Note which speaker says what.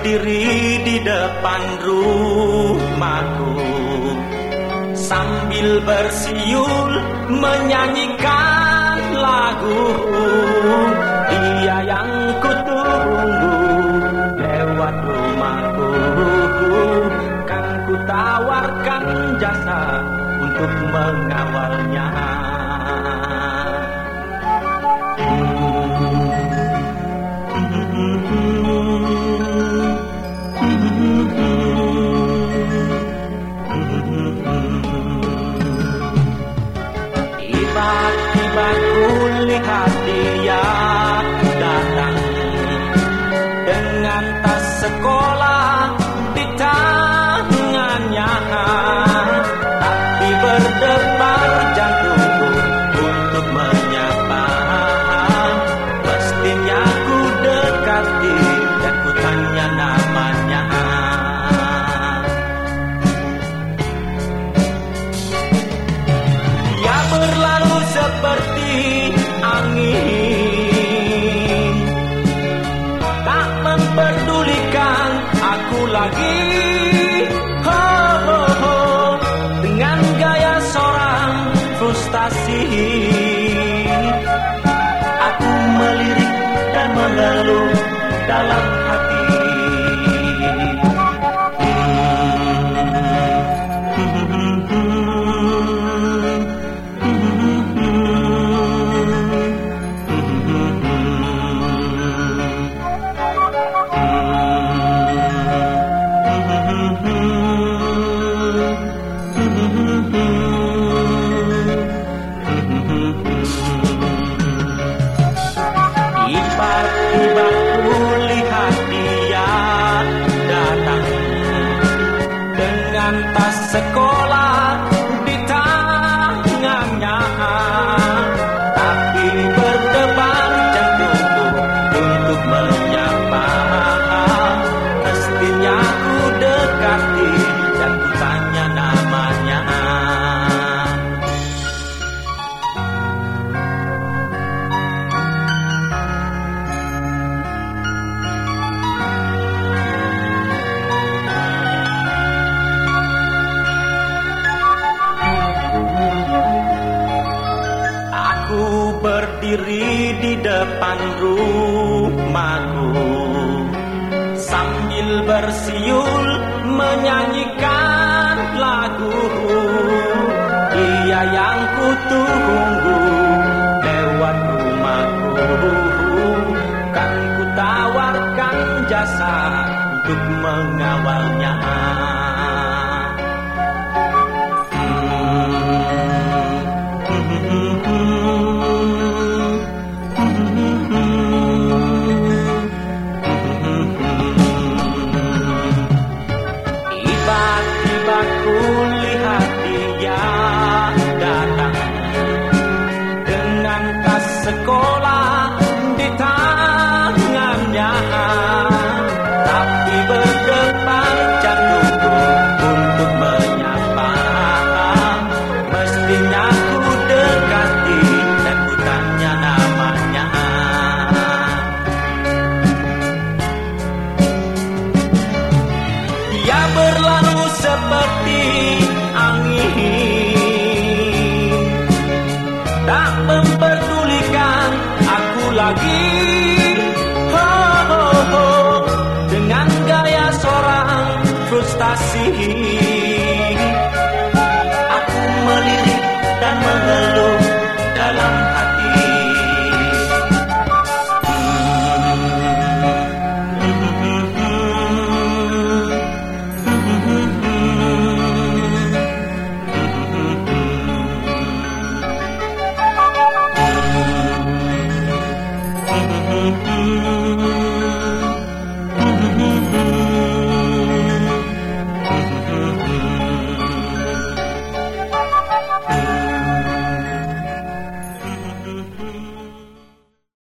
Speaker 1: berdiri di depan rumahku. Sambil bersiul menyanyikan lagu Dia yang kutunggu lewat rumahku Kan ku tawarkan jasa untuk mengawalnya Tiba-tiba ku lihat lagi Tiba-tiba ku lihat dia datang Dengan tas sekolah berdiri di depan rumahku. Sambil bersiul menyanyikan lagu Dia yang kutunggu lewat rumahku. Kan ku tawarkan jasa untuk mengawalnya Tiba-tiba ku lihat angin. Tak memperdulikan aku lagi